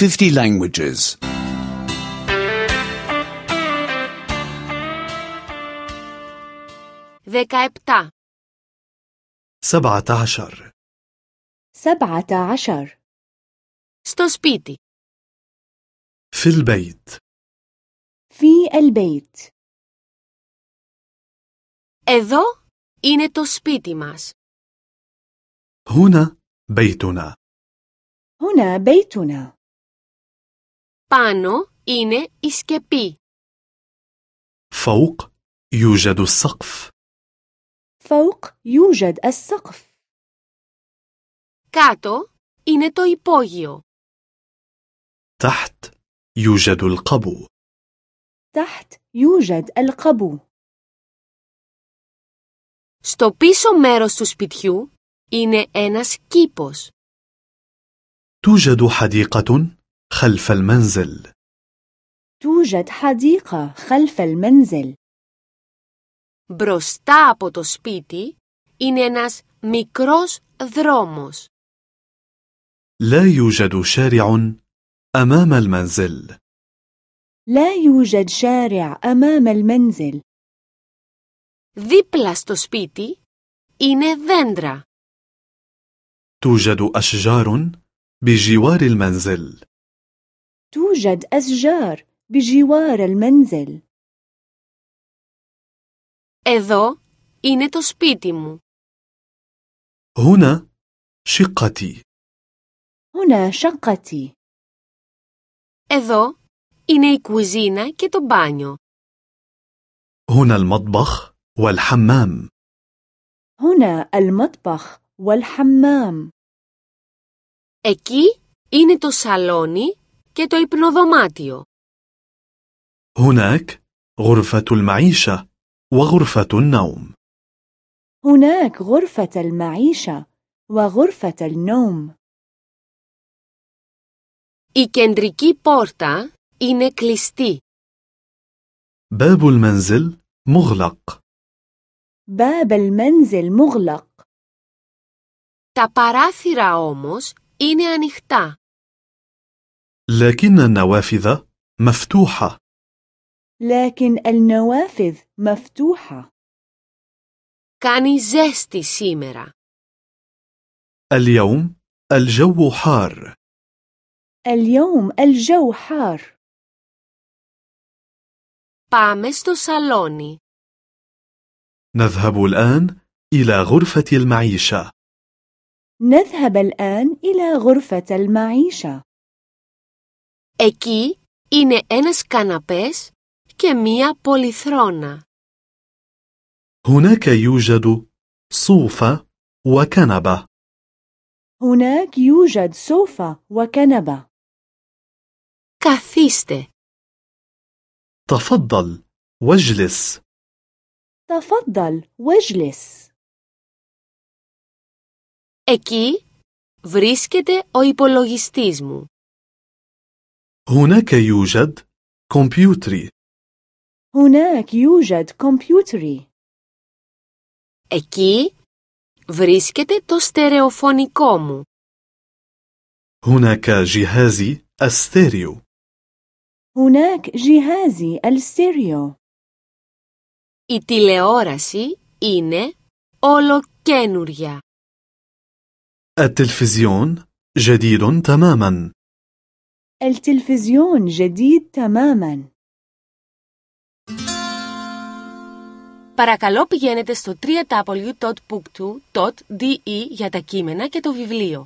50 languages. 17. سبعة عشر سبعة عشر Στο σπίτι. في البيت في البيت Εδώ είναι το σπίτι μας. هنا بيتنا هنا بيتنا Πάνω είναι η σκεπή. فوق يوجد السقف فوق يوجد السقف Κάτω είναι το υπόγειο. تحت يوجد القبو تحت يوجد القبو Στο πίσω μέρος του σπιτιού είναι ένας κήπος. توجد حديقة خلف المنزل توجد حديقة خلف المنزل Μπροστά από το σπίτι είναι ένας μικρός δρόμος. لا يوجد شارع أمام المنزل لا يوجد شارع أمام المنزل Δίπλα στο σπίτι είναι δέντρα. توجد أشجار بجوار المنزل توجد أشجار بجوار المنزل Εδώ είναι το σπίτι μου. هنا شقتي هنا شقتي Εδώ είναι η κουζίνα και το μπάνιο. هنا المطبخ والحمام هنا المطبخ والحمام Εκεί είναι το σαλόνι και το υπνοδωμάτιο. هناك غرفة المعيشة وغرفة النوم هناك غرفة المعيشة وغرفة النوم Η κεντρική πόρτα είναι κλειστή. باب المنزل مغلق باب المنزل مغلق Τα παράθυρα όμως είναι ανοιχτά. لكن النوافذ مفتوحة لكن النوافذ مفتوحة Κάνει ζέστη σήμερα. اليوم الجو حار اليوم الجو حار Πάμε στο σαλόνι. نذهب الآن إلى غرفة المعيشة نذهب الآن إلى غرفة المعيشة Εκεί είναι ένας καναπές και μία πολυθρόνα. هناك يوجد صوفة وكنبة هناك يوجد سوفا وكنبة Καθίστε. تفضل واجلس تفضل واجلس Εκεί βρίσκεται ο υπολογιστής μου. هناك يوجد كمبيوتري هناك يوجد كمبيوتري Εκεί βρίσκεται το στερεοφωνικό μου. هناك جهازي الستيريو هناك جهازي الستيريو Η τηλεόραση είναι ολοκένουρια. التلفزيون جديد تماما التلفزيون جديد تماما Παρακαλώ πηγαίνετε στο www.book2.de για τα κείμενα και το βιβλίο.